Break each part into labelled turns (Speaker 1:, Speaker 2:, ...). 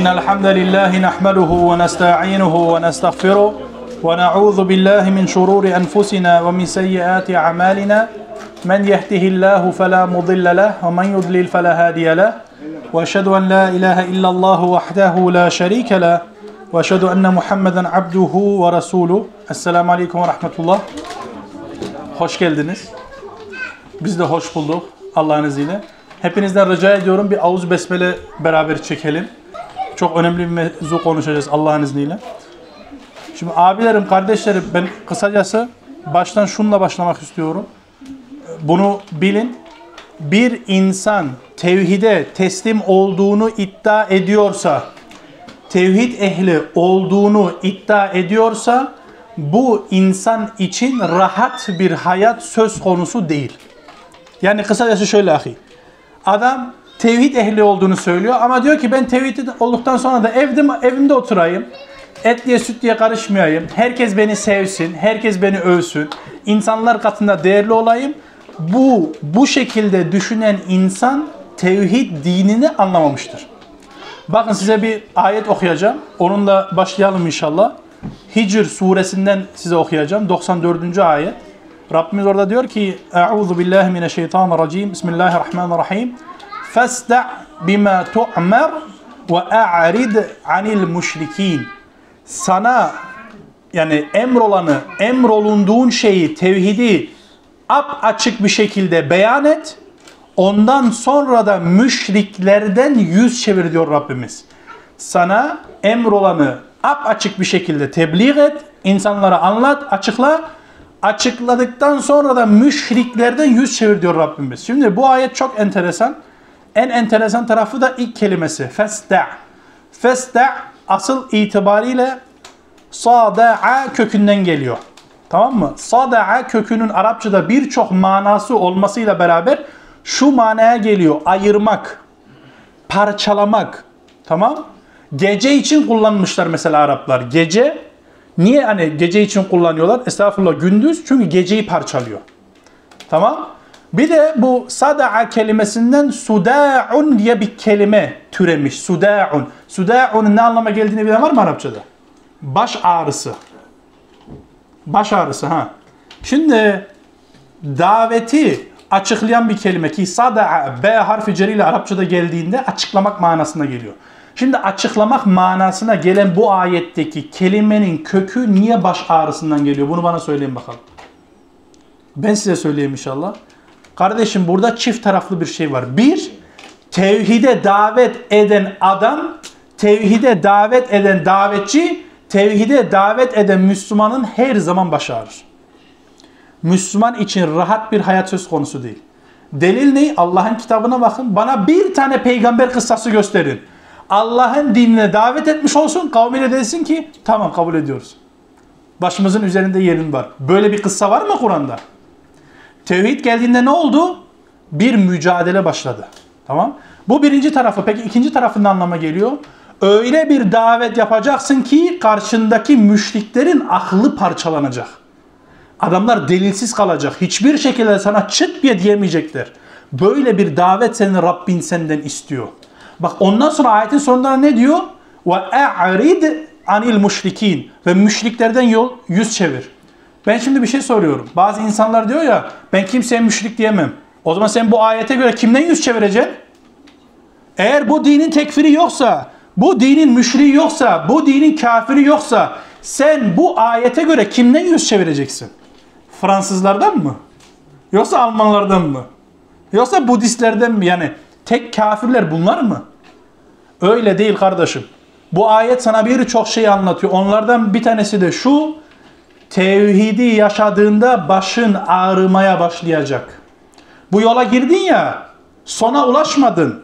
Speaker 1: إن الحمد لله نحمده ونستعينه ونستغفره ونعوذ بالله من شرور أنفسنا ومن سيئات أعمالنا من يهده الله فلا مضل له ومن يضلل فلا هادي له وأشهد أن لا إله إلا الله وحده لا شريك له وأشهد أن محمدا عبده ورسوله السلام عليكم ورحمة الله Hoş geldiniz. Biz de hoş bulduk Allah'ın izniyle. Hepinizden rica ediyorum bir Avuz Besmele beraber çekelim. Çok önemli bir mevzu konuşacağız Allah'ın izniyle. Şimdi abilerim, kardeşlerim ben kısacası baştan şunla başlamak istiyorum. Bunu bilin. Bir insan tevhide teslim olduğunu iddia ediyorsa, tevhid ehli olduğunu iddia ediyorsa bu insan için rahat bir hayat söz konusu değil. Yani kısacası şöyle ahi. Adam tevhid ehli olduğunu söylüyor ama diyor ki ben tevhid olduktan sonra da evde, evimde oturayım. Etliye sütliye karışmayayım. Herkes beni sevsin. Herkes beni övsün. İnsanlar katında değerli olayım. Bu bu şekilde düşünen insan tevhid dinini anlamamıştır. Bakın size bir ayet okuyacağım. Onunla başlayalım inşallah. Hicr suresinden size okuyacağım. 94. ayet. Rabbimiz orada diyor ki Euzu billahi mineşşeytanirracim. Bismillahirrahmanirrahim. Bima tu'mer ve a'rid anil müşrikin. Sana yani emrolanı, emrolunduğun şeyi, tevhidi ap açık bir şekilde beyan et. Ondan sonra da müşriklerden yüz çevir diyor Rabbimiz. Sana emrolanı ap açık bir şekilde tebliğ et, insanlara anlat, açıkla. Açıkladıktan sonra da müşriklerden yüz çevir diyor Rabbimiz. Şimdi bu ayet çok enteresan. En enteresan tarafı da ilk kelimesi. Festa. Festa asıl itibariyle sada'a kökünden geliyor. Tamam mı? Sada'a kökünün Arapçada birçok manası olmasıyla beraber şu manaya geliyor. Ayırmak, parçalamak. Tamam? Gece için kullanmışlar mesela Araplar. Gece niye hani gece için kullanıyorlar? Estağfurullah gündüz çünkü geceyi parçalıyor. Tamam? Bir de bu sada'a kelimesinden suda'un diye bir kelime türemiş. Suda'un. Suda'un ne anlama geldiğini bilen var mı Arapçada? Baş ağrısı. Baş ağrısı ha. Şimdi daveti açıklayan bir kelime ki sada'a B harfi ceriyle Arapçada geldiğinde açıklamak manasına geliyor. Şimdi açıklamak manasına gelen bu ayetteki kelimenin kökü niye baş ağrısından geliyor? Bunu bana söyleyin bakalım. Ben size söyleyeyim inşallah. Kardeşim burada çift taraflı bir şey var. Bir, tevhide davet eden adam, tevhide davet eden davetçi, tevhide davet eden Müslümanın her zaman baş ağrır. Müslüman için rahat bir hayat söz konusu değil. Delil ne? Allah'ın kitabına bakın. Bana bir tane peygamber kıssası gösterin. Allah'ın dinine davet etmiş olsun, kavmine desin ki tamam kabul ediyoruz. Başımızın üzerinde yerin var. Böyle bir kıssa var mı Kur'an'da? Tevhid geldiğinde ne oldu? Bir mücadele başladı. Tamam? Bu birinci tarafı. Peki ikinci tarafın anlama geliyor? Öyle bir davet yapacaksın ki karşındaki müşriklerin aklı parçalanacak. Adamlar delilsiz kalacak. Hiçbir şekilde sana çıt bir diyemeyecekler. Böyle bir davet senin Rabbin senden istiyor. Bak ondan sonra ayetin sonunda ne diyor? Ve a'rid anil müşrikin ve müşriklerden yol yüz çevir. Ben şimdi bir şey soruyorum. Bazı insanlar diyor ya ben kimseye müşrik diyemem. O zaman sen bu ayete göre kimden yüz çevireceksin? Eğer bu dinin tekfiri yoksa, bu dinin müşriği yoksa, bu dinin kafiri yoksa sen bu ayete göre kimden yüz çevireceksin? Fransızlardan mı? Yoksa Almanlardan mı? Yoksa Budistlerden mi? Yani tek kafirler bunlar mı? Öyle değil kardeşim. Bu ayet sana birçok şey anlatıyor. Onlardan bir tanesi de şu. Tevhidi yaşadığında başın ağrımaya başlayacak. Bu yola girdin ya, sona ulaşmadın.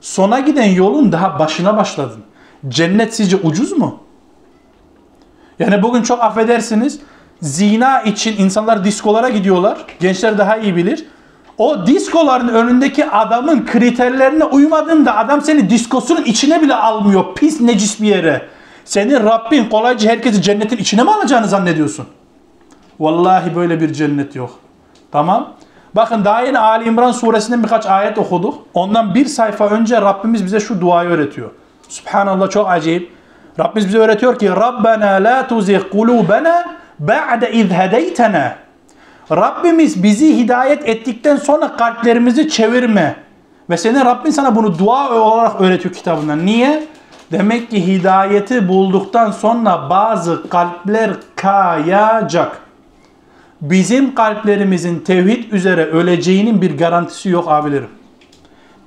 Speaker 1: Sona giden yolun daha başına başladın. Cennet sizce ucuz mu? Yani bugün çok affedersiniz, zina için insanlar diskolara gidiyorlar. Gençler daha iyi bilir. O diskoların önündeki adamın kriterlerine uymadığında adam seni diskosunun içine bile almıyor. Pis necis bir yere. Senin Rabbin kolayca herkesi cennetin içine mi alacağını zannediyorsun? Vallahi böyle bir cennet yok. Tamam. Bakın daha yeni Ali İmran suresinden birkaç ayet okuduk. Ondan bir sayfa önce Rabbimiz bize şu duayı öğretiyor. Subhanallah çok acayip. Rabbimiz bize öğretiyor ki Rabbena la tuzigh kulubena ba'de iz hedeytena. Rabbimiz bizi hidayet ettikten sonra kalplerimizi çevirme. Ve senin Rabbin sana bunu dua olarak öğretiyor kitabından. Niye? Demek ki hidayeti bulduktan sonra bazı kalpler kayacak. Bizim kalplerimizin tevhid üzere öleceğinin bir garantisi yok abilerim.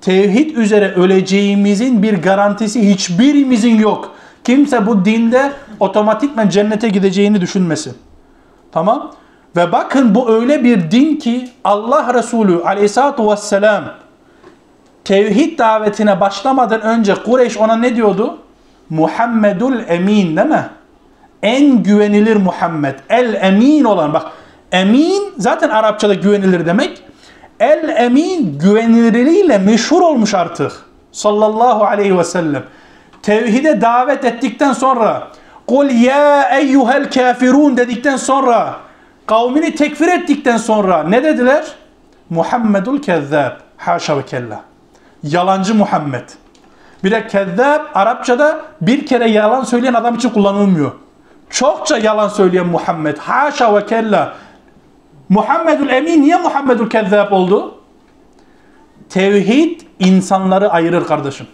Speaker 1: Tevhid üzere öleceğimizin bir garantisi hiçbirimizin yok. Kimse bu dinde otomatikman cennete gideceğini düşünmesin. Tamam? Ve bakın bu öyle bir din ki Allah Resulü aleyhissalatu vesselam tevhid davetine başlamadan önce Kureyş ona ne diyordu? Muhammedul Emin değil mi? En güvenilir Muhammed. El Emin olan bak emin zaten Arapçada güvenilir demek. El Emin güvenilirliğiyle meşhur olmuş artık. Sallallahu aleyhi ve sellem. Tevhide davet ettikten sonra Kul ya eyyuhel kafirun dedikten sonra kavmini tekfir ettikten sonra ne dediler? Muhammedul kezzab. Haşa ve kella. Yalancı Muhammed. Bir de kezzab Arapçada bir kere yalan söyleyen adam için kullanılmıyor. Çokça yalan söyleyen Muhammed. Haşa ve kella. Muhammedül Emin niye Muhammedül Kezzab oldu? Tevhid insanları ayırır kardeşim.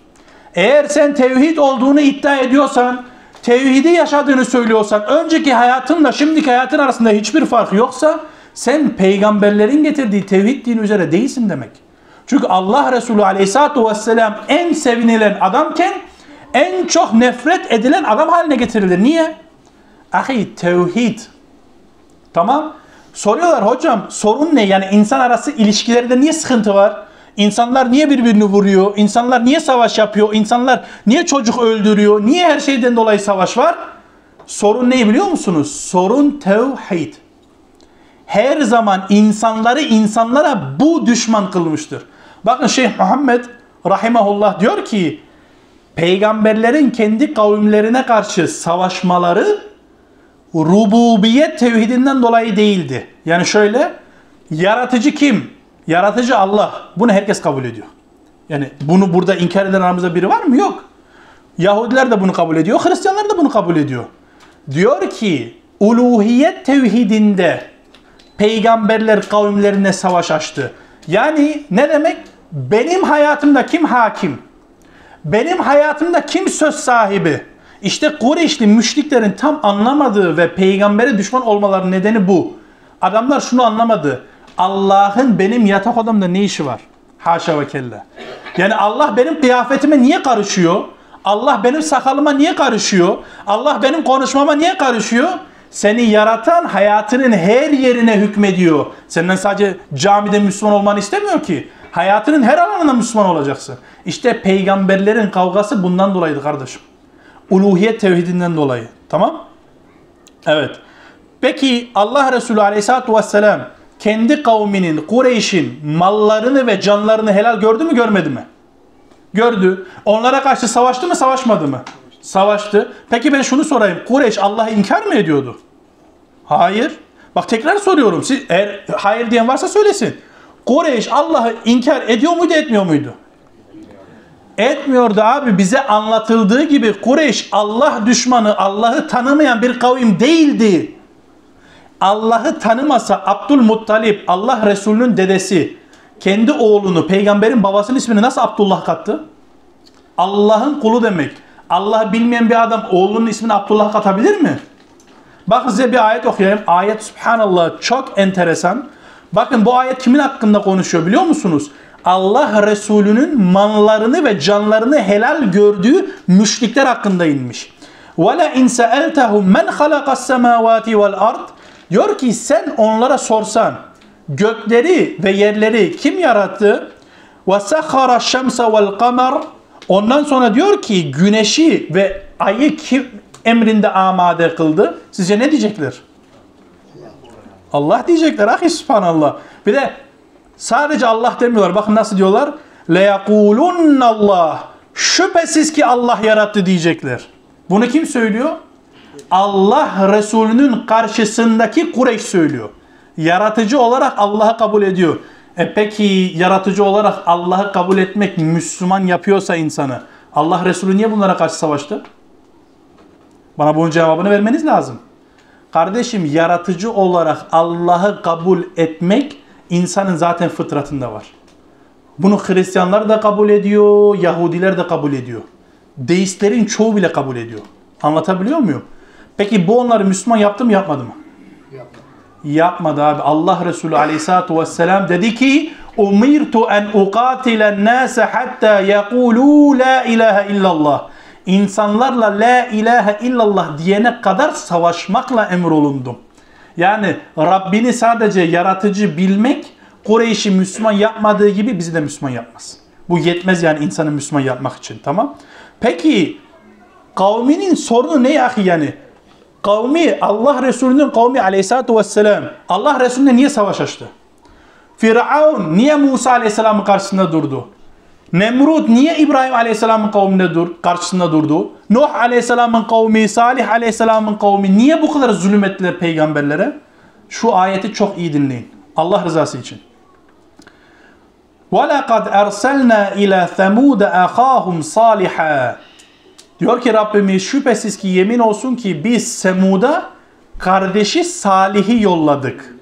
Speaker 1: Eğer sen tevhid olduğunu iddia ediyorsan, tevhidi yaşadığını söylüyorsan, önceki hayatınla şimdiki hayatın arasında hiçbir fark yoksa sen peygamberlerin getirdiği tevhid dini üzere değilsin demek. Çünkü Allah Resulü aleyhissalatu vesselam en sevinilen adamken en çok nefret edilen adam haline getirilir. Niye? Ahi tevhid. Tamam. Soruyorlar hocam sorun ne? Yani insan arası ilişkilerinde niye sıkıntı var? İnsanlar niye birbirini vuruyor? İnsanlar niye savaş yapıyor? İnsanlar niye çocuk öldürüyor? Niye her şeyden dolayı savaş var? Sorun ne biliyor musunuz? Sorun tevhid. Her zaman insanları insanlara bu düşman kılmıştır. Bakın Şeyh Muhammed rahimahullah diyor ki peygamberlerin kendi kavimlerine karşı savaşmaları rububiyet tevhidinden dolayı değildi. Yani şöyle yaratıcı kim? Yaratıcı Allah. Bunu herkes kabul ediyor. Yani bunu burada inkar eden aramızda biri var mı? Yok. Yahudiler de bunu kabul ediyor. Hristiyanlar da bunu kabul ediyor. Diyor ki uluhiyet tevhidinde peygamberler kavimlerine savaş açtı. Yani ne demek? Benim hayatımda kim hakim? Benim hayatımda kim söz sahibi? İşte Kureyşli müşriklerin tam anlamadığı ve peygambere düşman olmaları nedeni bu. Adamlar şunu anlamadı. Allah'ın benim yatak odamda ne işi var? Haşa ve kella. Yani Allah benim kıyafetime niye karışıyor? Allah benim sakalıma niye karışıyor? Allah benim konuşmama niye karışıyor? Seni yaratan hayatının her yerine hükmediyor. Senden sadece camide Müslüman olmanı istemiyor ki. Hayatının her alanında Müslüman olacaksın. İşte peygamberlerin kavgası bundan dolayıydı kardeşim. Uluhiyet tevhidinden dolayı. Tamam? Evet. Peki Allah Resulü Aleyhisselatü Vesselam kendi kavminin, Kureyş'in mallarını ve canlarını helal gördü mü görmedi mi? Gördü. Onlara karşı savaştı mı savaşmadı mı? Savaştı. Peki ben şunu sorayım. Kureyş Allah'ı inkar mı ediyordu? Hayır. Bak tekrar soruyorum. Siz eğer hayır diyen varsa söylesin. Kureyş Allah'ı inkar ediyor muydu etmiyor muydu? Etmiyordu abi. Bize anlatıldığı gibi Kureyş Allah düşmanı, Allah'ı tanımayan bir kavim değildi. Allah'ı tanımasa Abdülmuttalip, Allah Resulü'nün dedesi, kendi oğlunu, peygamberin babasının ismini nasıl Abdullah kattı? Allah'ın kulu demek. Allah'ı bilmeyen bir adam oğlunun ismini Abdullah katabilir mi? Bakın size bir ayet okuyayım. Ayet subhanallah çok enteresan. Bakın bu ayet kimin hakkında konuşuyor biliyor musunuz? Allah Resulü'nün mallarını ve canlarını helal gördüğü müşrikler hakkında inmiş. وَلَا اِنْ سَأَلْتَهُمْ مَنْ خَلَقَ السَّمَاوَاتِ وَالْأَرْضِ Diyor ki sen onlara sorsan gökleri ve yerleri kim yarattı? وَسَخَرَ الشَّمْسَ وَالْقَمَرِ Ondan sonra diyor ki güneşi ve ayı kim emrinde amade kıldı? Sizce ne diyecekler? Allah diyecekler. Ahi subhanallah. Bir de sadece Allah demiyorlar. Bakın nasıl diyorlar? لَيَقُولُنَّ Allah. Şüphesiz ki Allah yarattı diyecekler. Bunu kim söylüyor? Allah Resulü'nün karşısındaki Kureyş söylüyor. Yaratıcı olarak Allah'ı kabul ediyor. E peki yaratıcı olarak Allah'ı kabul etmek Müslüman yapıyorsa insanı Allah Resulü niye bunlara karşı savaştı? Bana bunun cevabını vermeniz lazım. Kardeşim yaratıcı olarak Allah'ı kabul etmek insanın zaten fıtratında var. Bunu Hristiyanlar da kabul ediyor, Yahudiler de kabul ediyor. Deistlerin çoğu bile kabul ediyor. Anlatabiliyor muyum? Peki bu onları Müslüman yaptı mı yapmadı mı?
Speaker 2: Yapma.
Speaker 1: Yapmadı abi. Allah Resulü aleyhissalatu vesselam dedi ki umirtu en uqatilen nase hatta yekulu la ilahe illallah. İnsanlarla la ilahe illallah diyene kadar savaşmakla emrolundum. Yani Rabbini sadece yaratıcı bilmek Kureyş'i Müslüman yapmadığı gibi bizi de Müslüman yapmaz. Bu yetmez yani insanı Müslüman yapmak için tamam. Peki kavminin sorunu ne ya yani? Kavmi Allah Resulü'nün kavmi aleyhissalatu vesselam Allah Resulü'ne niye savaş açtı? Firavun niye Musa aleyhisselamın karşısında durdu? Nemrut niye İbrahim aleyhisselamın kavmine dur, karşısında durdu? Nuh aleyhisselamın kavmi, Salih aleyhisselamın kavmi niye bu kadar zulüm ettiler peygamberlere? Şu ayeti çok iyi dinleyin. Allah rızası için. وَلَقَدْ اَرْسَلْنَا اِلَى ثَمُودَ اَخَاهُمْ صَالِحًا Diyor ki Rabbimiz şüphesiz ki yemin olsun ki biz Semud'a kardeşi Salih'i yolladık.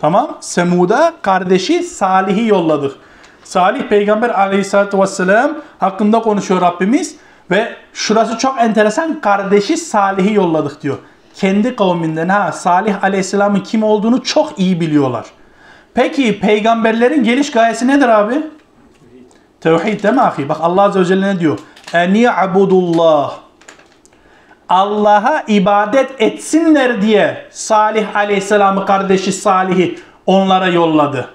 Speaker 1: Tamam? Semud'a kardeşi Salih'i yolladık. Salih peygamber aleyhissalatü vesselam hakkında konuşuyor Rabbimiz ve şurası çok enteresan kardeşi Salih'i yolladık diyor. Kendi kavminden ha Salih aleyhisselamın kim olduğunu çok iyi biliyorlar. Peki peygamberlerin geliş gayesi nedir abi? Tevhid değil mi ahi? Bak Allah Azze ve Celle ne diyor? En ya'budullah. Allah'a ibadet etsinler diye Salih Aleyhisselam'ı kardeşi Salih'i onlara yolladı.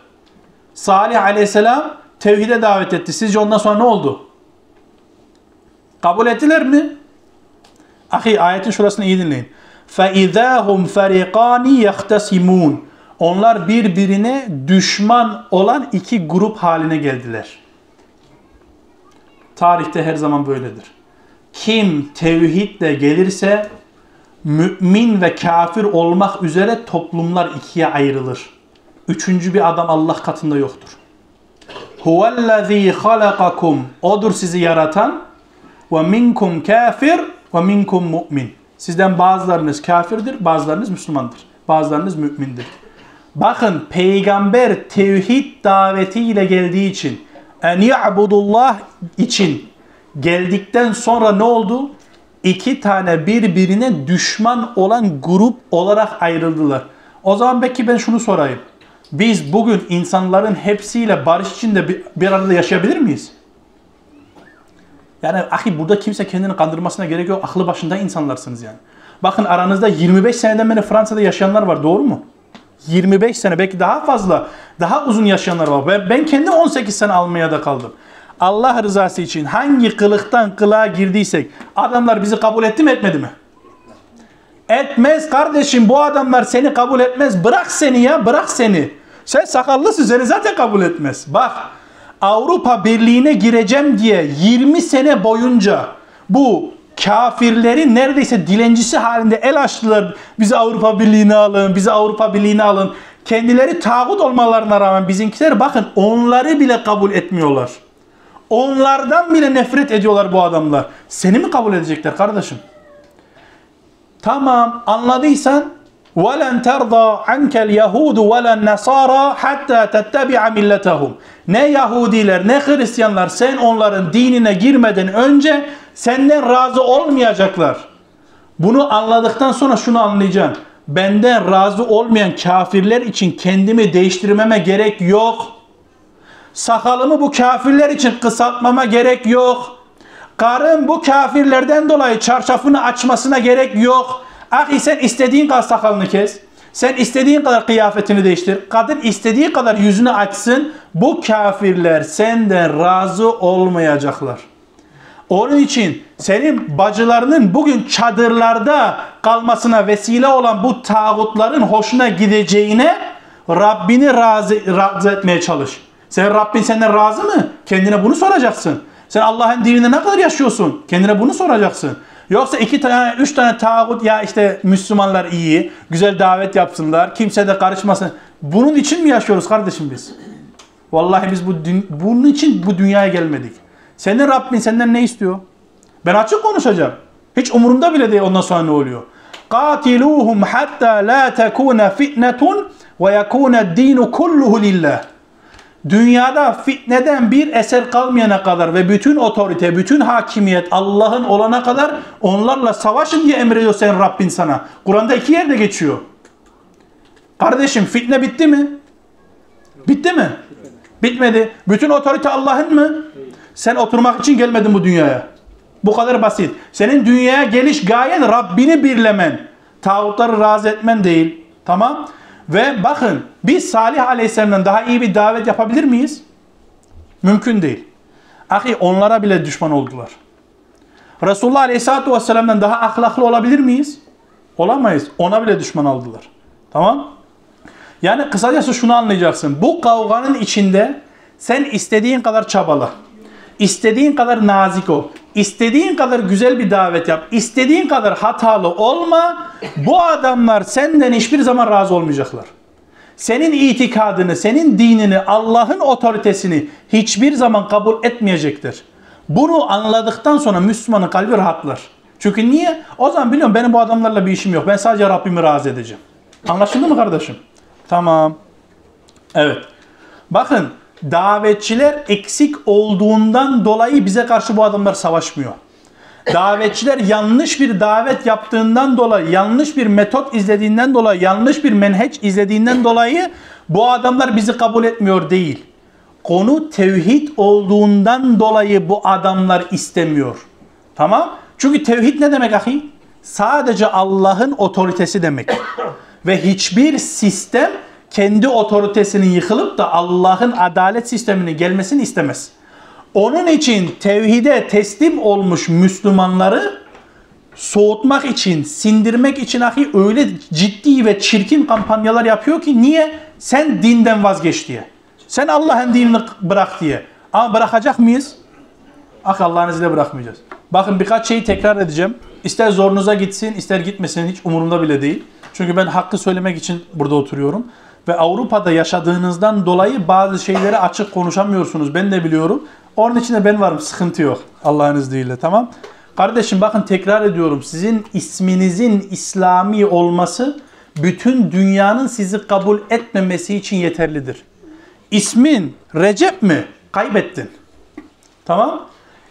Speaker 1: Salih Aleyhisselam tevhide davet etti. Sizce ondan sonra ne oldu? Kabul ettiler mi? Ahi ayetin şurasını iyi dinleyin. فَاِذَا هُمْ فَرِقَانِ يَخْتَسِمُونَ Onlar birbirine düşman olan iki grup haline geldiler. Tarihte her zaman böyledir. Kim tevhidle gelirse mümin ve kafir olmak üzere toplumlar ikiye ayrılır. Üçüncü bir adam Allah katında yoktur. Huvellezî halakakum. Odur sizi yaratan. Ve minkum kafir ve minkum mu'min. Sizden bazılarınız kafirdir, bazılarınız Müslümandır. Bazılarınız mümindir. Bakın peygamber tevhid davetiyle geldiği için en ya'budullah için geldikten sonra ne oldu? İki tane birbirine düşman olan grup olarak ayrıldılar. O zaman belki ben şunu sorayım. Biz bugün insanların hepsiyle barış içinde bir, arada yaşayabilir miyiz? Yani ahi burada kimse kendini kandırmasına gerek yok. Aklı başında insanlarsınız yani. Bakın aranızda 25 seneden beri Fransa'da yaşayanlar var doğru mu? 25 sene belki daha fazla daha uzun yaşayanlar var. Ben, ben kendim 18 sene Almanya'da kaldım. Allah rızası için hangi kılıktan kılığa girdiysek adamlar bizi kabul etti mi etmedi mi? Etmez kardeşim bu adamlar seni kabul etmez. Bırak seni ya bırak seni. Sen sakallısın seni zaten kabul etmez. Bak Avrupa Birliği'ne gireceğim diye 20 sene boyunca bu kafirlerin neredeyse dilencisi halinde el açtılar. Bizi Avrupa Birliği'ne alın, bizi Avrupa Birliği'ne alın. Kendileri tağut olmalarına rağmen bizimkiler bakın onları bile kabul etmiyorlar. Onlardan bile nefret ediyorlar bu adamlar. Seni mi kabul edecekler kardeşim? Tamam anladıysan وَلَنْ تَرْضَى عَنْكَ الْيَهُودُ وَلَا النَّصَارَى حَتَّى تَتَّبِعَ مِلَّتَهُمْ Ne Yahudiler ne Hristiyanlar sen onların dinine girmeden önce senden razı olmayacaklar. Bunu anladıktan sonra şunu anlayacaksın. Benden razı olmayan kafirler için kendimi değiştirmeme gerek yok. Sakalımı bu kafirler için kısaltmama gerek yok. Karım bu kafirlerden dolayı çarşafını açmasına gerek yok. Ahi sen istediğin kadar sakalını kes. Sen istediğin kadar kıyafetini değiştir. Kadın istediği kadar yüzünü açsın. Bu kafirler senden razı olmayacaklar. Onun için senin bacılarının bugün çadırlarda kalmasına vesile olan bu tağutların hoşuna gideceğine Rabbini razı, razı etmeye çalış. Sen Rabbin senden razı mı? Kendine bunu soracaksın. Sen Allah'ın dininde ne kadar yaşıyorsun? Kendine bunu soracaksın. Yoksa iki tane, üç tane tağut ya işte Müslümanlar iyi, güzel davet yapsınlar, kimse de karışmasın. Bunun için mi yaşıyoruz kardeşim biz? Vallahi biz bu bunun için bu dünyaya gelmedik. Senin Rabbin senden ne istiyor? Ben açık konuşacağım. Hiç umurumda bile değil ondan sonra ne oluyor. قاتلوهم حتى لا تكون فتنة ويكون الدين كله لله. Dünyada fitneden bir eser kalmayana kadar ve bütün otorite, bütün hakimiyet Allah'ın olana kadar onlarla savaşın diye emrediyor senin Rabbin sana. Kur'an'da iki yerde geçiyor. Kardeşim fitne bitti mi? Bitti mi? Bitmedi. Bütün otorite Allah'ın mı? Sen oturmak için gelmedin bu dünyaya. Bu kadar basit. Senin dünyaya geliş gayen Rabbini birlemen. Tağutları razı etmen değil. Tamam. Ve bakın biz Salih Aleyhisselam'dan daha iyi bir davet yapabilir miyiz? Mümkün değil. Ahi onlara bile düşman oldular. Resulullah Aleyhisselatü Vesselam'dan daha ahlaklı olabilir miyiz? Olamayız. Ona bile düşman aldılar. Tamam. Yani kısacası şunu anlayacaksın. Bu kavganın içinde sen istediğin kadar çabala. İstediğin kadar nazik ol. İstediğin kadar güzel bir davet yap. İstediğin kadar hatalı olma. Bu adamlar senden hiçbir zaman razı olmayacaklar. Senin itikadını, senin dinini, Allah'ın otoritesini hiçbir zaman kabul etmeyecektir. Bunu anladıktan sonra Müslümanın kalbi rahatlar. Çünkü niye? O zaman biliyorum benim bu adamlarla bir işim yok. Ben sadece Rabbimi razı edeceğim. Anlaşıldı mı kardeşim? Tamam. Evet. Bakın davetçiler eksik olduğundan dolayı bize karşı bu adamlar savaşmıyor. Davetçiler yanlış bir davet yaptığından dolayı, yanlış bir metot izlediğinden dolayı, yanlış bir menheç izlediğinden dolayı bu adamlar bizi kabul etmiyor değil. Konu tevhid olduğundan dolayı bu adamlar istemiyor. Tamam? Çünkü tevhid ne demek ahi? Sadece Allah'ın otoritesi demek. Ve hiçbir sistem kendi otoritesinin yıkılıp da Allah'ın adalet sisteminin gelmesini istemez. Onun için tevhide teslim olmuş Müslümanları soğutmak için, sindirmek için ahi öyle ciddi ve çirkin kampanyalar yapıyor ki niye? Sen dinden vazgeç diye. Sen Allah'ın dinini bırak diye. Ama bırakacak mıyız? Ah Allah'ın izniyle bırakmayacağız. Bakın birkaç şeyi tekrar edeceğim. İster zorunuza gitsin, ister gitmesin hiç umurumda bile değil. Çünkü ben hakkı söylemek için burada oturuyorum. Ve Avrupa'da yaşadığınızdan dolayı bazı şeyleri açık konuşamıyorsunuz. Ben de biliyorum. Onun için de ben varım. Sıkıntı yok. Allah'ın izniyle. Tamam. Kardeşim bakın tekrar ediyorum. Sizin isminizin İslami olması bütün dünyanın sizi kabul etmemesi için yeterlidir. İsmin Recep mi? Kaybettin. Tamam.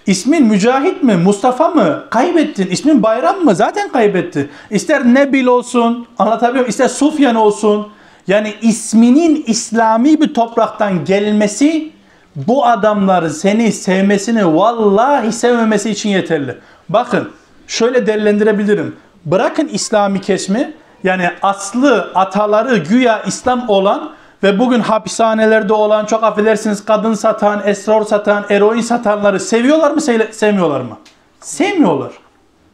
Speaker 1: İsmin Mücahit mi? Mustafa mı? Kaybettin. İsmin Bayram mı? Zaten kaybettin. İster Nebil olsun, anlatabiliyor muyum? İster Sufyan olsun. Yani isminin İslami bir topraktan gelmesi bu adamları seni sevmesini vallahi sevmemesi için yeterli. Bakın şöyle değerlendirebilirim. Bırakın İslami kesmi yani aslı ataları güya İslam olan ve bugün hapishanelerde olan çok affedersiniz kadın satan, esrar satan, eroin satanları seviyorlar mı sevmiyorlar mı? Sevmiyorlar.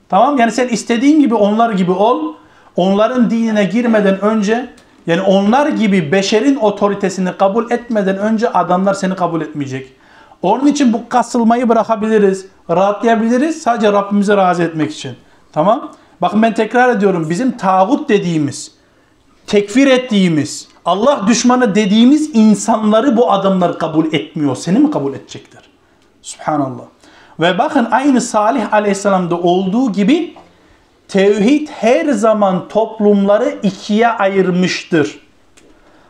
Speaker 1: Tamam yani sen istediğin gibi onlar gibi ol. Onların dinine girmeden önce yani onlar gibi beşerin otoritesini kabul etmeden önce adamlar seni kabul etmeyecek. Onun için bu kasılmayı bırakabiliriz. Rahatlayabiliriz sadece Rabbimizi razı etmek için. Tamam? Bakın ben tekrar ediyorum. Bizim tağut dediğimiz, tekfir ettiğimiz, Allah düşmanı dediğimiz insanları bu adamlar kabul etmiyor. Seni mi kabul edecekler? Subhanallah. Ve bakın aynı Salih Aleyhisselam'da olduğu gibi tevhid her zaman toplumları ikiye ayırmıştır.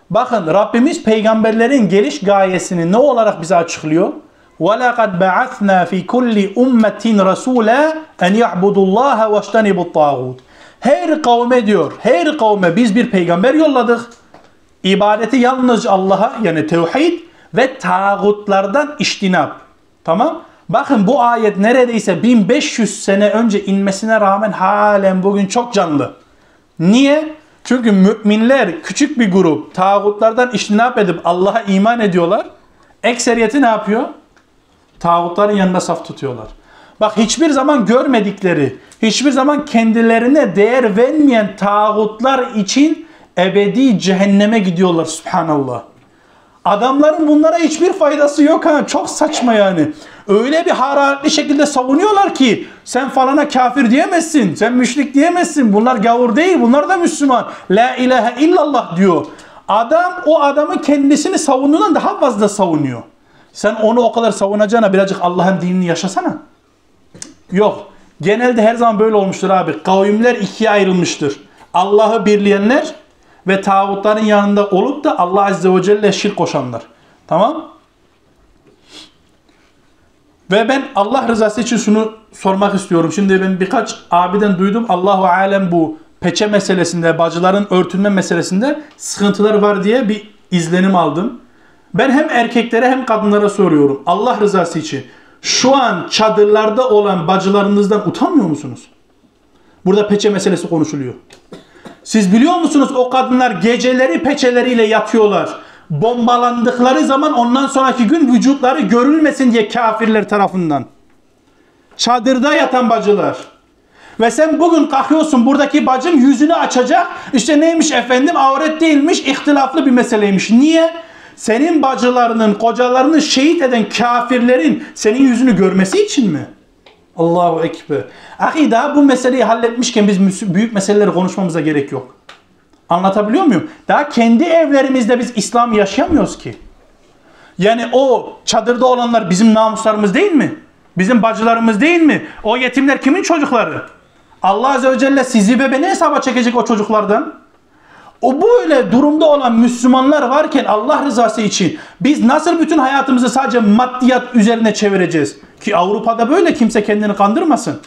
Speaker 1: Bakın Rabbimiz peygamberlerin geliş gayesini ne olarak bize açıklıyor? وَلَقَدْ بَعَثْنَا فِي كُلِّ اُمَّةٍ رَسُولًا اَنْ يَعْبُدُوا اللّٰهَ وَاجْتَنِبُوا الطَّاغُوتِ Her kavme diyor, her kavme biz bir peygamber yolladık. İbadeti yalnız Allah'a yani tevhid ve tağutlardan iştinap. Tamam? Bakın bu ayet neredeyse 1500 sene önce inmesine rağmen halen bugün çok canlı. Niye? Çünkü müminler küçük bir grup tağutlardan iştinap edip Allah'a iman ediyorlar. Ekseriyeti ne yapıyor? Tağutların yanında saf tutuyorlar. Bak hiçbir zaman görmedikleri, hiçbir zaman kendilerine değer vermeyen tağutlar için ebedi cehenneme gidiyorlar subhanallah. Adamların bunlara hiçbir faydası yok ha. Çok saçma yani. Öyle bir hararetli şekilde savunuyorlar ki sen falana kafir diyemezsin. Sen müşrik diyemezsin. Bunlar gavur değil. Bunlar da Müslüman. La ilahe illallah diyor. Adam o adamı kendisini savunduğundan daha fazla savunuyor. Sen onu o kadar savunacağına birazcık Allah'ın dinini yaşasana. Yok. Genelde her zaman böyle olmuştur abi. Kavimler ikiye ayrılmıştır. Allah'ı birleyenler ve tağutların yanında olup da Allah Azze ve Celle şirk koşanlar. Tamam? Ve ben Allah rızası için şunu sormak istiyorum. Şimdi ben birkaç abiden duydum. Allahu alem bu peçe meselesinde, bacıların örtünme meselesinde sıkıntılar var diye bir izlenim aldım. Ben hem erkeklere hem kadınlara soruyorum. Allah rızası için. Şu an çadırlarda olan bacılarınızdan utanmıyor musunuz? Burada peçe meselesi konuşuluyor. Siz biliyor musunuz o kadınlar geceleri peçeleriyle yatıyorlar. Bombalandıkları zaman ondan sonraki gün vücutları görülmesin diye kafirler tarafından. Çadırda yatan bacılar. Ve sen bugün kalkıyorsun buradaki bacım yüzünü açacak. İşte neymiş efendim avret değilmiş ihtilaflı bir meseleymiş. Niye? Senin bacılarının kocalarını şehit eden kafirlerin senin yüzünü görmesi için mi? Allahu Ekber. Ahi daha bu meseleyi halletmişken biz büyük meseleleri konuşmamıza gerek yok. Anlatabiliyor muyum? Daha kendi evlerimizde biz İslam yaşayamıyoruz ki. Yani o çadırda olanlar bizim namuslarımız değil mi? Bizim bacılarımız değil mi? O yetimler kimin çocukları? Allah Azze ve Celle sizi ve beni hesaba çekecek o çocuklardan. O böyle durumda olan Müslümanlar varken Allah rızası için biz nasıl bütün hayatımızı sadece maddiyat üzerine çevireceğiz? Ki Avrupa'da böyle kimse kendini kandırmasın.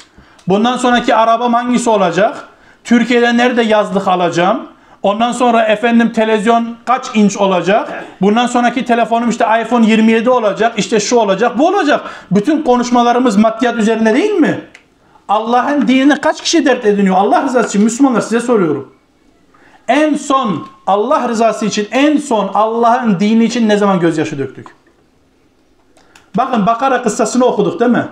Speaker 1: Bundan sonraki arabam hangisi olacak? Türkiye'de nerede yazlık alacağım? Ondan sonra efendim televizyon kaç inç olacak? Bundan sonraki telefonum işte iPhone 27 olacak. İşte şu olacak, bu olacak. Bütün konuşmalarımız maddiyat üzerine değil mi? Allah'ın dinini kaç kişi dert ediniyor? Allah rızası için Müslümanlar size soruyorum. En son Allah rızası için en son Allah'ın dini için ne zaman gözyaşı döktük? Bakın Bakara kıssasını okuduk değil mi?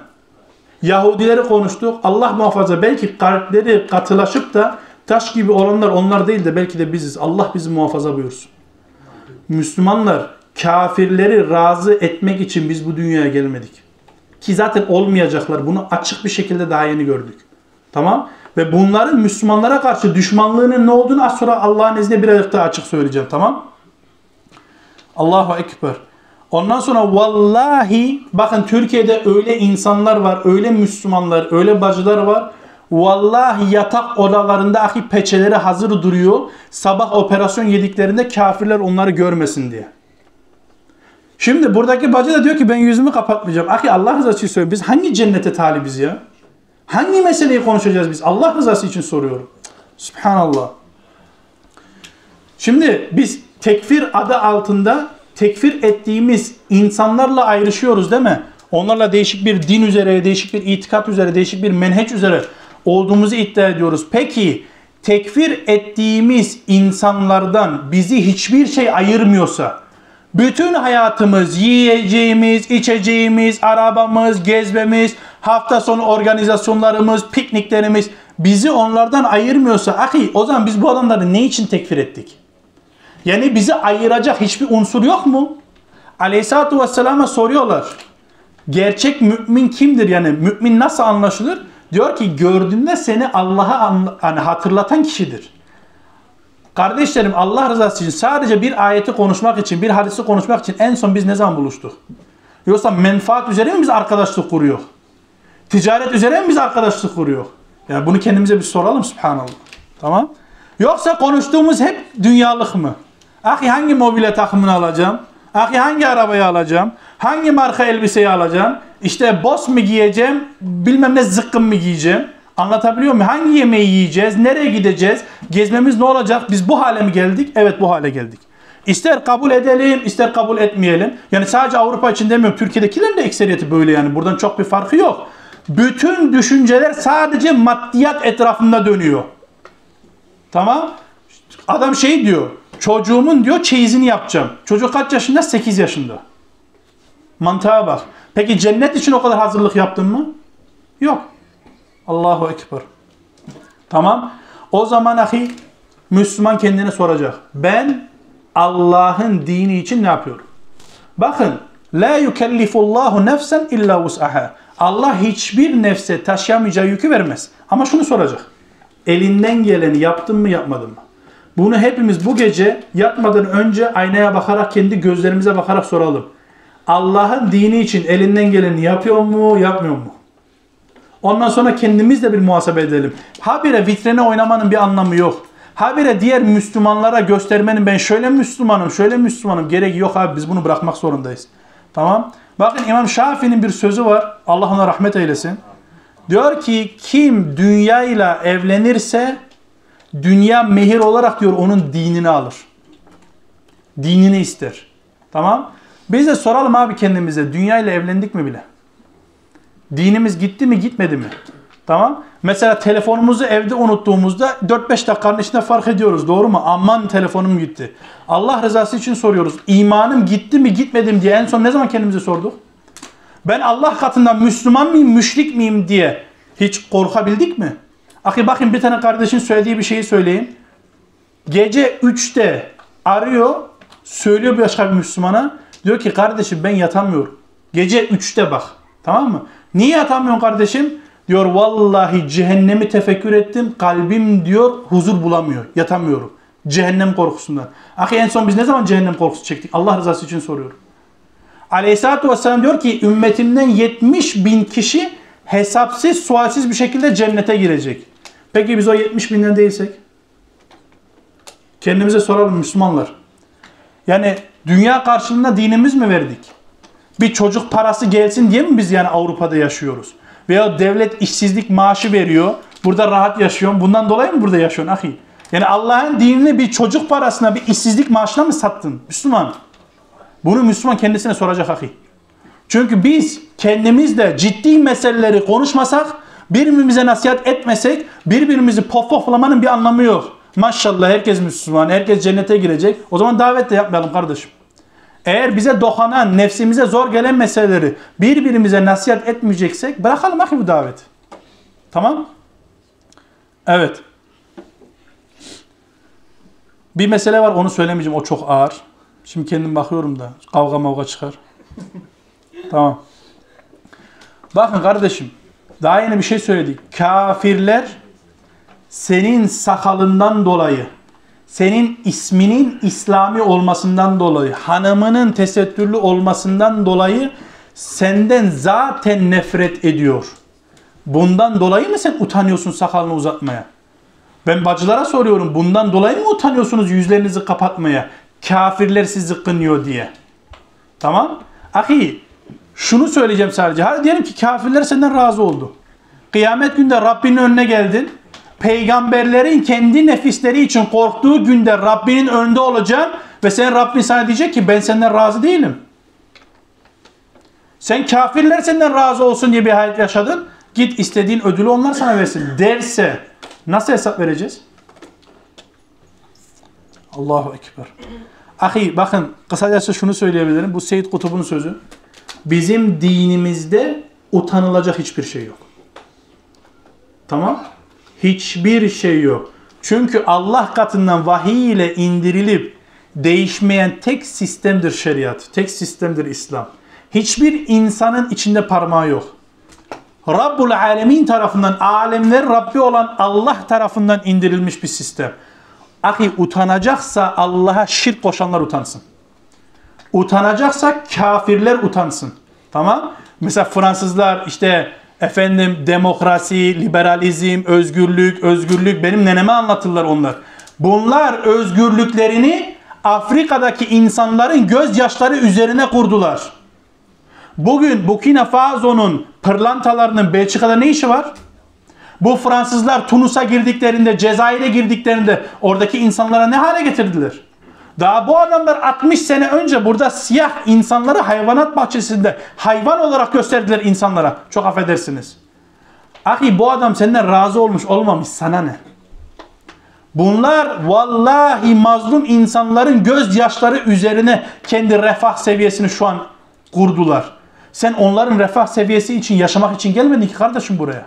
Speaker 1: Yahudileri konuştuk. Allah muhafaza belki kalpleri katılaşıp da taş gibi olanlar onlar değil de belki de biziz. Allah bizi muhafaza buyursun. Müslümanlar kafirleri razı etmek için biz bu dünyaya gelmedik. Ki zaten olmayacaklar. Bunu açık bir şekilde daha yeni gördük. Tamam? Ve bunların Müslümanlara karşı düşmanlığının ne olduğunu az sonra Allah'ın izniyle birazcık daha açık söyleyeceğim. Tamam? Allahu Ekber. Ondan sonra vallahi bakın Türkiye'de öyle insanlar var, öyle Müslümanlar, öyle bacılar var. Vallahi yatak odalarında ahi peçeleri hazır duruyor. Sabah operasyon yediklerinde kafirler onları görmesin diye. Şimdi buradaki bacı da diyor ki ben yüzümü kapatmayacağım. Ahi Allah rızası için söylüyorum. Biz hangi cennete talibiz ya? Hangi meseleyi konuşacağız biz? Allah rızası için soruyorum. Subhanallah. Şimdi biz tekfir adı altında tekfir ettiğimiz insanlarla ayrışıyoruz değil mi? Onlarla değişik bir din üzere, değişik bir itikat üzere, değişik bir menheç üzere olduğumuzu iddia ediyoruz. Peki tekfir ettiğimiz insanlardan bizi hiçbir şey ayırmıyorsa, bütün hayatımız, yiyeceğimiz, içeceğimiz, arabamız, gezmemiz, hafta sonu organizasyonlarımız, pikniklerimiz bizi onlardan ayırmıyorsa, ahi o zaman biz bu adamları ne için tekfir ettik? Yani bizi ayıracak hiçbir unsur yok mu? Aleyhisselatü Vesselam'a soruyorlar. Gerçek mümin kimdir? Yani mümin nasıl anlaşılır? Diyor ki gördüğünde seni Allah'a hani hatırlatan kişidir. Kardeşlerim Allah rızası için sadece bir ayeti konuşmak için, bir hadisi konuşmak için en son biz ne zaman buluştuk? Yoksa menfaat üzere mi biz arkadaşlık kuruyor? Ticaret üzere mi biz arkadaşlık kuruyor? Yani bunu kendimize bir soralım subhanallah. Tamam? Yoksa konuştuğumuz hep dünyalık mı? Ahi hangi mobilya takımını alacağım? Ahi hangi arabayı alacağım? Hangi marka elbiseyi alacağım? İşte boss mu giyeceğim? Bilmem ne zıkkım mı giyeceğim? Anlatabiliyor muyum? Hangi yemeği yiyeceğiz? Nereye gideceğiz? Gezmemiz ne olacak? Biz bu hale mi geldik? Evet bu hale geldik. İster kabul edelim, ister kabul etmeyelim. Yani sadece Avrupa için demiyorum. Türkiye'dekilerin de ekseriyeti böyle yani. Buradan çok bir farkı yok. Bütün düşünceler sadece maddiyat etrafında dönüyor. Tamam? Adam şey diyor. Çocuğumun diyor çeyizini yapacağım. Çocuk kaç yaşında? 8 yaşında. Mantığa bak. Peki cennet için o kadar hazırlık yaptın mı? Yok. Allahu Ekber. Tamam. O zaman ahi Müslüman kendine soracak. Ben Allah'ın dini için ne yapıyorum? Bakın. La yukellifullahu nefsen illa vus'aha. Allah hiçbir nefse taşıyamayacağı yükü vermez. Ama şunu soracak. Elinden geleni yaptın mı yapmadın mı? Bunu hepimiz bu gece yatmadan önce aynaya bakarak kendi gözlerimize bakarak soralım. Allah'ın dini için elinden geleni yapıyor mu, yapmıyor mu? Ondan sonra kendimiz de bir muhasebe edelim. Habire vitrine oynamanın bir anlamı yok. Habire diğer Müslümanlara göstermenin ben şöyle Müslümanım, şöyle Müslümanım gerek yok abi biz bunu bırakmak zorundayız. Tamam? Bakın İmam Şafii'nin bir sözü var. Allah ona rahmet eylesin. Diyor ki kim dünyayla evlenirse dünya mehir olarak diyor onun dinini alır. Dinini ister. Tamam? Biz de soralım abi kendimize dünyayla evlendik mi bile? Dinimiz gitti mi gitmedi mi? Tamam. Mesela telefonumuzu evde unuttuğumuzda 4-5 dakikanın içinde fark ediyoruz. Doğru mu? Aman telefonum gitti. Allah rızası için soruyoruz. İmanım gitti mi gitmedi mi diye en son ne zaman kendimize sorduk? Ben Allah katında Müslüman mıyım, müşrik miyim diye hiç korkabildik mi? Akı bakın bir tane kardeşin söylediği bir şeyi söyleyeyim. Gece 3'te arıyor, söylüyor başka bir Müslümana. Diyor ki kardeşim ben yatamıyorum. Gece 3'te bak. Tamam mı? Niye yatamıyorsun kardeşim? Diyor vallahi cehennemi tefekkür ettim. Kalbim diyor huzur bulamıyor. Yatamıyorum. Cehennem korkusundan. Akı en son biz ne zaman cehennem korkusu çektik? Allah rızası için soruyorum. Aleyhisselatü Vesselam diyor ki ümmetimden 70 bin kişi hesapsız, sualsiz bir şekilde cennete girecek. Peki biz o 70 binden değilsek? Kendimize soralım Müslümanlar. Yani dünya karşılığında dinimiz mi verdik? Bir çocuk parası gelsin diye mi biz yani Avrupa'da yaşıyoruz? Veya devlet işsizlik maaşı veriyor. Burada rahat yaşıyorum. Bundan dolayı mı burada yaşıyorsun ahi? Yani Allah'ın dinini bir çocuk parasına, bir işsizlik maaşına mı sattın? Müslüman. Bunu Müslüman kendisine soracak ahi. Çünkü biz kendimizde ciddi meseleleri konuşmasak, birbirimize nasihat etmesek, birbirimizi pofoflamanın bir anlamı yok. Maşallah herkes Müslüman, herkes cennete girecek. O zaman davet de yapmayalım kardeşim. Eğer bize dokanan, nefsimize zor gelen meseleleri birbirimize nasihat etmeyeceksek bırakalım ahi bu daveti. Tamam? Evet. Bir mesele var onu söylemeyeceğim. O çok ağır. Şimdi kendim bakıyorum da kavga mavga çıkar. tamam. Bakın kardeşim daha yeni bir şey söyledik. Kafirler senin sakalından dolayı, senin isminin İslami olmasından dolayı, hanımının tesettürlü olmasından dolayı senden zaten nefret ediyor. Bundan dolayı mı sen utanıyorsun sakalını uzatmaya? Ben bacılara soruyorum. Bundan dolayı mı utanıyorsunuz yüzlerinizi kapatmaya? Kafirler sizi kınıyor diye. Tamam? Ahi şunu söyleyeceğim sadece. Hadi diyelim ki kafirler senden razı oldu. Kıyamet günde Rabbinin önüne geldin. Peygamberlerin kendi nefisleri için korktuğu günde Rabbinin önünde olacaksın ve sen Rabbin sana diyecek ki ben senden razı değilim. Sen kafirler senden razı olsun diye bir hayat yaşadın. Git istediğin ödülü onlar sana versin derse nasıl hesap vereceğiz? Allahu Ekber. Ahi bakın kısacası şunu söyleyebilirim. Bu Seyyid Kutub'un sözü. Bizim dinimizde utanılacak hiçbir şey yok. Tamam? Hiçbir şey yok. Çünkü Allah katından vahiy ile indirilip değişmeyen tek sistemdir şeriat. Tek sistemdir İslam. Hiçbir insanın içinde parmağı yok. Rabbul Alemin tarafından, alemler Rabbi olan Allah tarafından indirilmiş bir sistem. Ahi utanacaksa Allah'a şirk koşanlar utansın. Utanacaksa kafirler utansın. Tamam? Mesela Fransızlar işte efendim demokrasi, liberalizm, özgürlük, özgürlük benim neneme anlatırlar onlar. Bunlar özgürlüklerini Afrika'daki insanların gözyaşları üzerine kurdular. Bugün Burkina Faso'nun pırlantalarının Belçika'da ne işi var? Bu Fransızlar Tunus'a girdiklerinde, Cezayir'e girdiklerinde oradaki insanlara ne hale getirdiler? Daha bu adamlar 60 sene önce burada siyah insanları hayvanat bahçesinde hayvan olarak gösterdiler insanlara. Çok affedersiniz. Ahi bu adam senden razı olmuş olmamış sana ne? Bunlar vallahi mazlum insanların gözyaşları üzerine kendi refah seviyesini şu an kurdular. Sen onların refah seviyesi için yaşamak için gelmedin ki kardeşim buraya.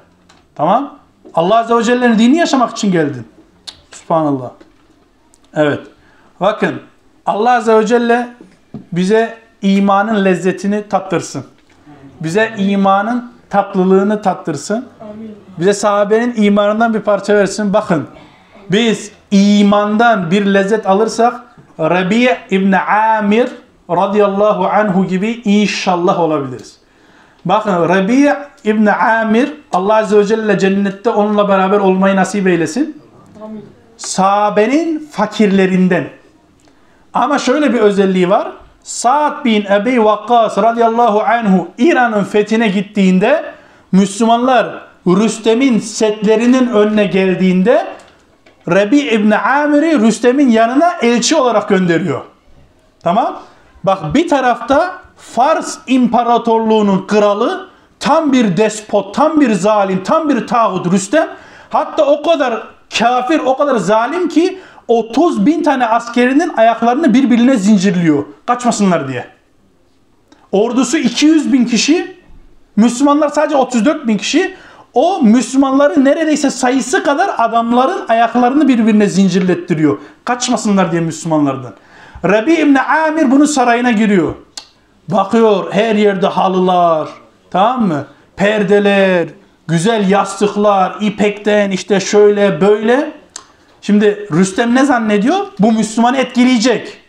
Speaker 1: Tamam? Allah Azze ve Celle'nin dinini yaşamak için geldin. Subhanallah. Evet. Bakın Allah Azze ve Celle bize imanın lezzetini tattırsın. Bize imanın tatlılığını tattırsın. Bize sahabenin imanından bir parça versin. Bakın biz imandan bir lezzet alırsak Rabi ibn Amir radıyallahu anhu gibi inşallah olabiliriz. Bakın Rabi' İbni Amir Allah Azze ve Celle cennette onunla beraber olmayı nasip eylesin. Sahabenin fakirlerinden. Ama şöyle bir özelliği var. Sa'd bin Ebi Vakkas radıyallahu anhu İran'ın fethine gittiğinde Müslümanlar Rüstem'in setlerinin önüne geldiğinde Rabi İbni Amir'i Rüstem'in yanına elçi olarak gönderiyor. Tamam. Bak bir tarafta Fars İmparatorluğu'nun kralı tam bir despot, tam bir zalim, tam bir tağut Rüstem. Hatta o kadar kafir, o kadar zalim ki 30 bin tane askerinin ayaklarını birbirine zincirliyor. Kaçmasınlar diye. Ordusu 200 bin kişi, Müslümanlar sadece 34 bin kişi. O Müslümanların neredeyse sayısı kadar adamların ayaklarını birbirine zincirlettiriyor. Kaçmasınlar diye Müslümanlardan. Rabi İbni Amir bunu sarayına giriyor. Bakıyor her yerde halılar, tamam mı? Perdeler, güzel yastıklar, ipekten işte şöyle böyle. Şimdi Rüstem ne zannediyor? Bu Müslümanı etkileyecek.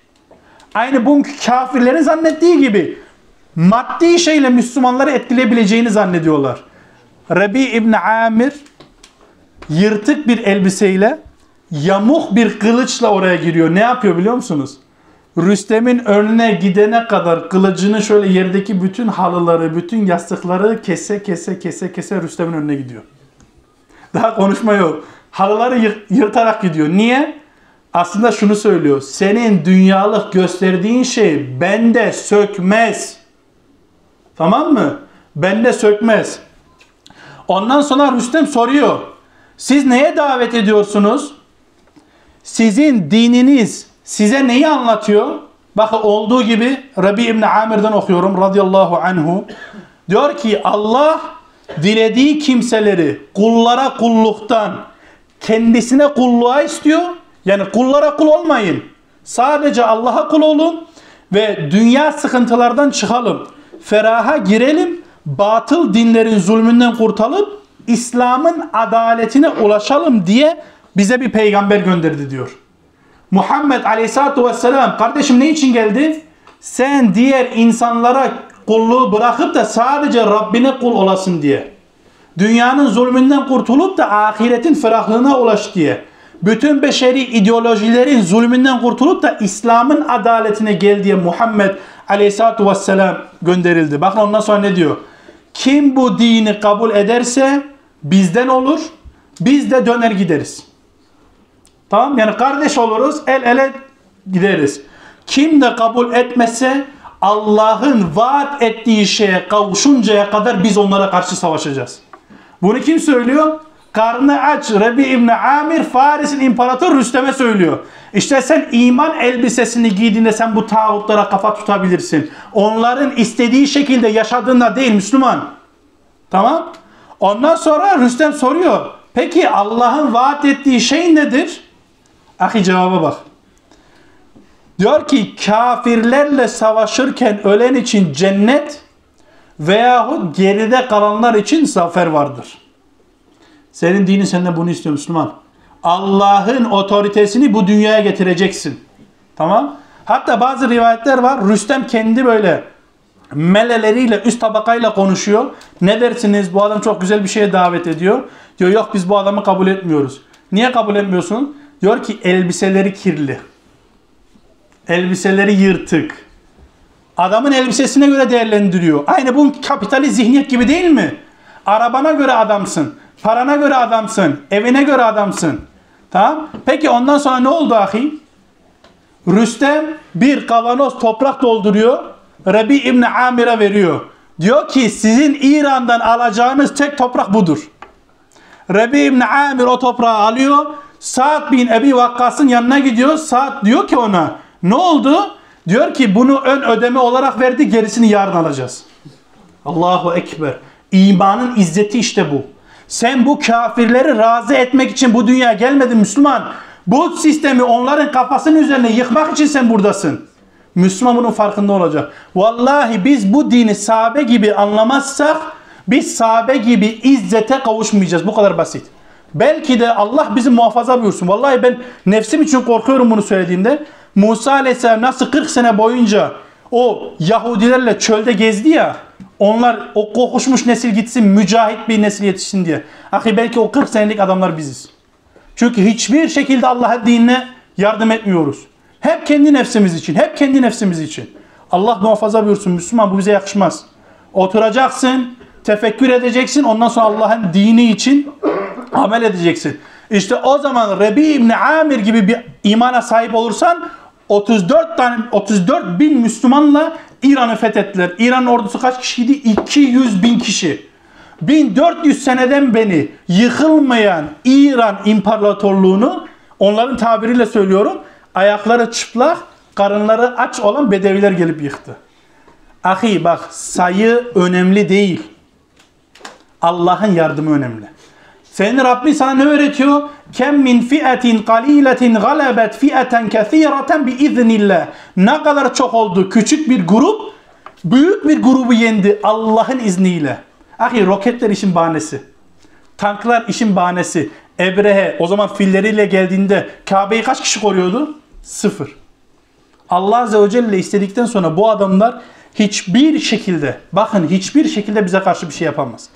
Speaker 1: Aynı bu kafirlerin zannettiği gibi maddi şeyle Müslümanları etkileyebileceğini zannediyorlar. Rabi İbni Amir yırtık bir elbiseyle yamuk bir kılıçla oraya giriyor. Ne yapıyor biliyor musunuz? Rüstem'in önüne gidene kadar kılıcını şöyle yerdeki bütün halıları, bütün yastıkları kese kese kese kese Rüstem'in önüne gidiyor. Daha konuşma yok. Halıları yır- yırtarak gidiyor. Niye? Aslında şunu söylüyor. Senin dünyalık gösterdiğin şey bende sökmez. Tamam mı? Bende sökmez. Ondan sonra Rüstem soruyor. Siz neye davet ediyorsunuz? Sizin dininiz size neyi anlatıyor? Bakın olduğu gibi Rabi İbni Amir'den okuyorum radıyallahu anhu. Diyor ki Allah dilediği kimseleri kullara kulluktan kendisine kulluğa istiyor. Yani kullara kul olmayın. Sadece Allah'a kul olun ve dünya sıkıntılardan çıkalım. Feraha girelim. Batıl dinlerin zulmünden kurtulup İslam'ın adaletine ulaşalım diye bize bir peygamber gönderdi diyor. Muhammed Aleyhisselatü Vesselam kardeşim ne için geldi? Sen diğer insanlara kulluğu bırakıp da sadece Rabbine kul olasın diye. Dünyanın zulmünden kurtulup da ahiretin ferahlığına ulaş diye. Bütün beşeri ideolojilerin zulmünden kurtulup da İslam'ın adaletine gel diye Muhammed Aleyhisselatü Vesselam gönderildi. Bakın ondan sonra ne diyor? Kim bu dini kabul ederse bizden olur, biz de döner gideriz. Tamam yani kardeş oluruz, el ele gideriz. Kim de kabul etmezse Allah'ın vaat ettiği şeye kavuşuncaya kadar biz onlara karşı savaşacağız. Bunu kim söylüyor? Karnı aç Rabi İbni Amir Faris'in imparatoru Rüstem'e söylüyor. İşte sen iman elbisesini giydiğinde sen bu tağutlara kafa tutabilirsin. Onların istediği şekilde yaşadığında değil Müslüman. Tamam. Ondan sonra Rüstem soruyor. Peki Allah'ın vaat ettiği şey nedir? Ahi cevaba bak. Diyor ki kafirlerle savaşırken ölen için cennet veyahut geride kalanlar için zafer vardır. Senin dinin senden bunu istiyor Müslüman. Allah'ın otoritesini bu dünyaya getireceksin. Tamam. Hatta bazı rivayetler var. Rüstem kendi böyle meleleriyle üst tabakayla konuşuyor. Ne dersiniz bu adam çok güzel bir şeye davet ediyor. Diyor yok biz bu adamı kabul etmiyoruz. Niye kabul etmiyorsun? Diyor ki elbiseleri kirli. Elbiseleri yırtık. Adamın elbisesine göre değerlendiriyor. Aynı bu kapitalist zihniyet gibi değil mi? Arabana göre adamsın. Parana göre adamsın. Evine göre adamsın. Tamam. Peki ondan sonra ne oldu ahi? Rüstem bir kavanoz toprak dolduruyor. Rabi İbni Amir'e veriyor. Diyor ki sizin İran'dan alacağınız tek toprak budur. Rabi İbni Amir o toprağı alıyor. Sa'd bin Ebi Vakkas'ın yanına gidiyor. Sa'd diyor ki ona ne oldu? Diyor ki bunu ön ödeme olarak verdi gerisini yarın alacağız. Allahu Ekber. İmanın izzeti işte bu. Sen bu kafirleri razı etmek için bu dünyaya gelmedin Müslüman. Bu sistemi onların kafasının üzerine yıkmak için sen buradasın. Müslüman bunun farkında olacak. Vallahi biz bu dini sahabe gibi anlamazsak biz sahabe gibi izzete kavuşmayacağız. Bu kadar basit. Belki de Allah bizi muhafaza buyursun. Vallahi ben nefsim için korkuyorum bunu söylediğimde. Musa Aleyhisselam nasıl 40 sene boyunca O Yahudilerle çölde gezdi ya. Onlar o kokuşmuş nesil gitsin, mücahit bir nesil yetişsin diye. Ahi belki o 40 senelik adamlar biziz. Çünkü hiçbir şekilde Allah'a dinine yardım etmiyoruz. Hep kendi nefsimiz için, hep kendi nefsimiz için. Allah muhafaza buyursun Müslüman bu bize yakışmaz. Oturacaksın, tefekkür edeceksin, ondan sonra Allah'ın dini için amel edeceksin. İşte o zaman Rebi İbni Amir gibi bir imana sahip olursan 34 tane 34 bin Müslümanla İran'ı fethettiler. İran ordusu kaç kişiydi? 200 bin kişi. 1400 seneden beri yıkılmayan İran imparatorluğunu onların tabiriyle söylüyorum ayakları çıplak karınları aç olan bedeviler gelip yıktı. Ahi bak sayı önemli değil. Allah'ın yardımı önemli. Senin Rabbin sana ne öğretiyor? Kem min fi'etin qaliletin galabet fi'eten kesireten bi iznillah. Ne kadar çok oldu küçük bir grup büyük bir grubu yendi Allah'ın izniyle. Ahi roketler işin bahanesi. Tanklar işin bahanesi. Ebrehe o zaman filleriyle geldiğinde Kabe'yi kaç kişi koruyordu? Sıfır. Allah Azze ve Celle istedikten sonra bu adamlar hiçbir şekilde bakın hiçbir şekilde bize karşı bir şey yapamaz.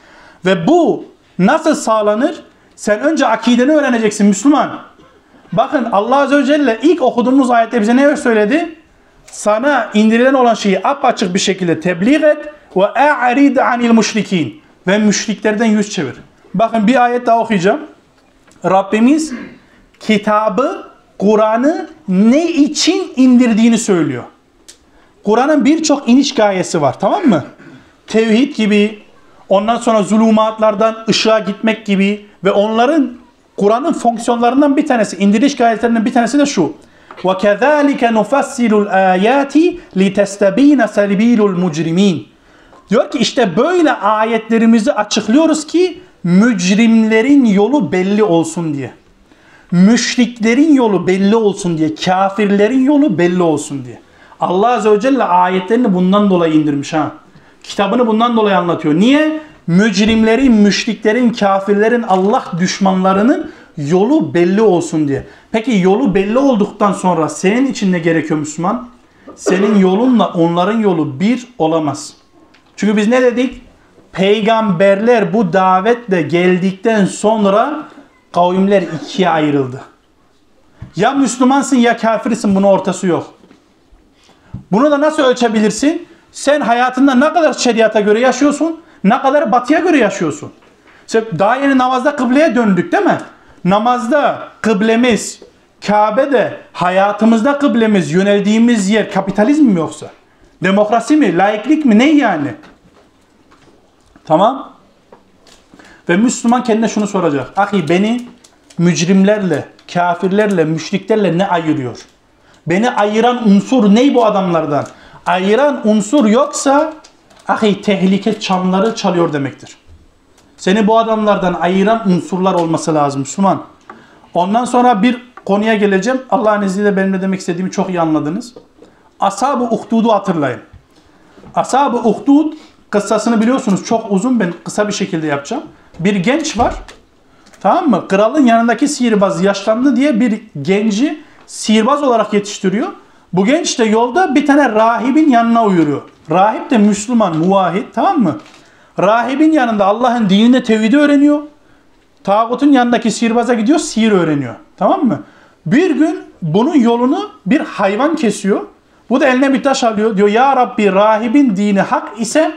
Speaker 1: Ve bu nasıl sağlanır? Sen önce akideni öğreneceksin Müslüman. Bakın Allah Azze ve Celle ilk okuduğumuz ayette bize ne söyledi? Sana indirilen olan şeyi apaçık bir şekilde tebliğ et ve a'rid anil müşrikin ve müşriklerden yüz çevir. Bakın bir ayet daha okuyacağım. Rabbimiz kitabı, Kur'an'ı ne için indirdiğini söylüyor. Kur'an'ın birçok iniş gayesi var tamam mı? Tevhid gibi, ondan sonra zulümatlardan ışığa gitmek gibi ve onların Kur'an'ın fonksiyonlarından bir tanesi, indiriş gayetlerinden bir tanesi de şu. وَكَذَٰلِكَ نُفَسِّلُ الْآيَاتِ لِتَسْتَب۪ينَ سَلِب۪يلُ الْمُجْرِم۪ينَ Diyor ki işte böyle ayetlerimizi açıklıyoruz ki mücrimlerin yolu belli olsun diye. Müşriklerin yolu belli olsun diye. Kafirlerin yolu belli olsun diye. Allah Azze ve Celle ayetlerini bundan dolayı indirmiş ha. Kitabını bundan dolayı anlatıyor. Niye? Mücrimlerin, müşriklerin, kafirlerin, Allah düşmanlarının yolu belli olsun diye. Peki yolu belli olduktan sonra senin için ne gerekiyor Müslüman? Senin yolunla onların yolu bir olamaz. Çünkü biz ne dedik? Peygamberler bu davetle geldikten sonra kavimler ikiye ayrıldı. Ya Müslümansın ya kafirsin bunun ortası yok. Bunu da nasıl ölçebilirsin? Sen hayatında ne kadar şeriata göre yaşıyorsun, ne kadar batıya göre yaşıyorsun. İşte daha yeni namazda kıbleye döndük değil mi? Namazda kıblemiz, Kabe'de hayatımızda kıblemiz, yöneldiğimiz yer kapitalizm mi yoksa? Demokrasi mi? Laiklik mi? Ne yani? Tamam. Ve Müslüman kendine şunu soracak. Ahi beni mücrimlerle, kafirlerle, müşriklerle ne ayırıyor? Beni ayıran unsur ne bu adamlardan? Ayıran unsur yoksa ahi tehlike çanları çalıyor demektir. Seni bu adamlardan ayıran unsurlar olması lazım Müslüman. Ondan sonra bir konuya geleceğim. Allah'ın izniyle benim ne demek istediğimi çok iyi anladınız. Ashab-ı Uhdud'u hatırlayın. Ashab-ı Uhdud kıssasını biliyorsunuz çok uzun ben kısa bir şekilde yapacağım. Bir genç var. Tamam mı? Kralın yanındaki sihirbaz yaşlandı diye bir genci sihirbaz olarak yetiştiriyor. Bu genç de yolda bir tane rahibin yanına uyuruyor. Rahip de Müslüman, muvahhid tamam mı? Rahibin yanında Allah'ın dinini tevhidi öğreniyor. Tağutun yanındaki sihirbaza gidiyor, sihir öğreniyor. Tamam mı? Bir gün bunun yolunu bir hayvan kesiyor. Bu da eline bir taş alıyor. Diyor ya Rabbi rahibin dini hak ise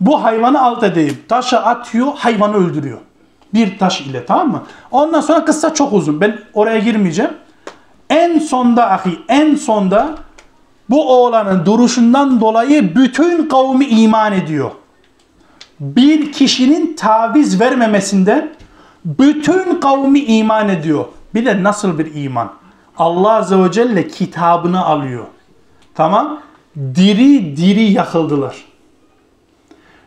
Speaker 1: bu hayvanı alt edeyim. Taşı atıyor, hayvanı öldürüyor. Bir taş ile tamam mı? Ondan sonra kıssa çok uzun. Ben oraya girmeyeceğim. En sonda ahi, en sonda bu oğlanın duruşundan dolayı bütün kavmi iman ediyor. Bir kişinin taviz vermemesinden bütün kavmi iman ediyor. Bir de nasıl bir iman? Allah Azze ve Celle kitabını alıyor. Tamam? Diri diri yakıldılar.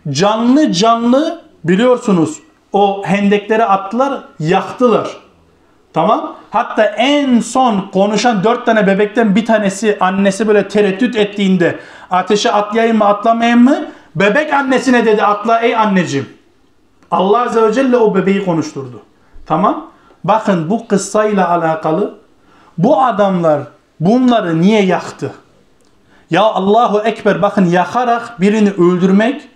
Speaker 1: Canlı canlı biliyorsunuz o hendekleri attılar, yaktılar. Tamam? Hatta en son konuşan dört tane bebekten bir tanesi annesi böyle tereddüt ettiğinde ateşe atlayayım mı atlamayayım mı? Bebek annesine dedi atla ey anneciğim. Allah Azze ve Celle o bebeği konuşturdu. Tamam? Bakın bu kıssayla alakalı bu adamlar bunları niye yaktı? Ya Allahu Ekber bakın yakarak birini öldürmek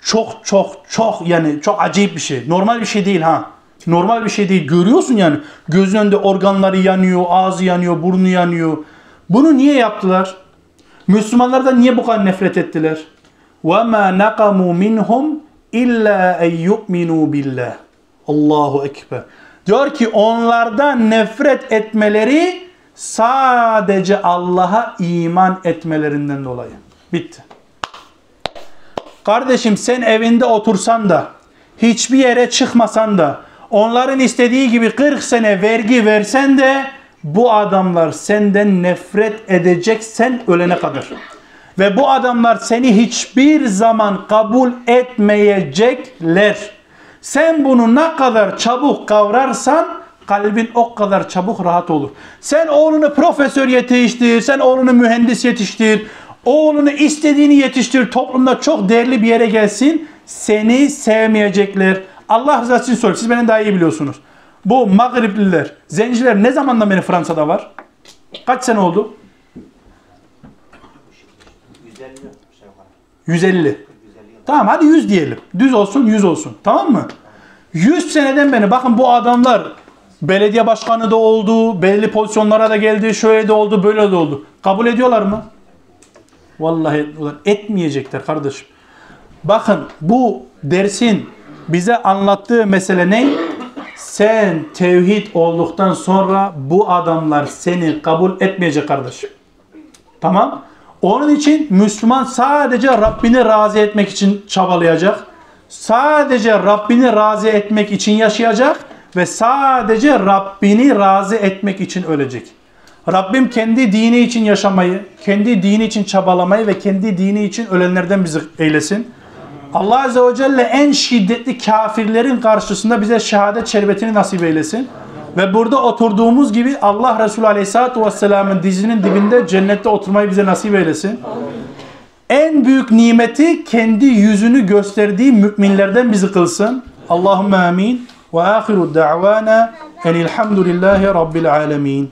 Speaker 1: çok çok çok yani çok acayip bir şey. Normal bir şey değil ha Normal bir şey değil. Görüyorsun yani. Gözün önünde organları yanıyor, ağzı yanıyor, burnu yanıyor. Bunu niye yaptılar? Müslümanlardan niye bu kadar nefret ettiler? وَمَا نَقَمُوا مِنْهُمْ اِلَّا اَنْ يُؤْمِنُوا بِاللّٰهِ Allahu Ekber. Diyor ki onlardan nefret etmeleri sadece Allah'a iman etmelerinden dolayı. Bitti. Kardeşim sen evinde otursan da hiçbir yere çıkmasan da onların istediği gibi 40 sene vergi versen de bu adamlar senden nefret edecek sen ölene kadar. Ve bu adamlar seni hiçbir zaman kabul etmeyecekler. Sen bunu ne kadar çabuk kavrarsan kalbin o kadar çabuk rahat olur. Sen oğlunu profesör yetiştir, sen oğlunu mühendis yetiştir, oğlunu istediğini yetiştir, toplumda çok değerli bir yere gelsin. Seni sevmeyecekler. Allah rızası için soruyorum. Siz beni daha iyi biliyorsunuz. Bu Magribliler, Zenciler ne zamandan beri Fransa'da var? Kaç sene oldu?
Speaker 2: 150 aşağı yukarı.
Speaker 1: 150.
Speaker 2: 150 yıl.
Speaker 1: Tamam hadi 100 diyelim. Düz olsun 100 olsun. Tamam mı? 100 seneden beri bakın bu adamlar belediye başkanı da oldu, belli pozisyonlara da geldi, şöyle de oldu, böyle de oldu. Kabul ediyorlar mı? Vallahi etmeyecekler kardeşim. Bakın bu dersin bize anlattığı mesele ne? Sen tevhid olduktan sonra bu adamlar seni kabul etmeyecek kardeşim. Tamam. Onun için Müslüman sadece Rabbini razı etmek için çabalayacak. Sadece Rabbini razı etmek için yaşayacak ve sadece Rabbini razı etmek için ölecek. Rabbim kendi dini için yaşamayı, kendi dini için çabalamayı ve kendi dini için ölenlerden bizi eylesin. Allah Azze ve Celle en şiddetli kafirlerin karşısında bize şehadet şerbetini nasip eylesin. Ve burada oturduğumuz gibi Allah Resulü Aleyhisselatü Vesselam'ın dizinin dibinde cennette oturmayı bize nasip eylesin. En büyük nimeti kendi yüzünü gösterdiği müminlerden bizi kılsın. Allahümme amin. Ve ahiru da'vana enilhamdülillahi rabbil alemin.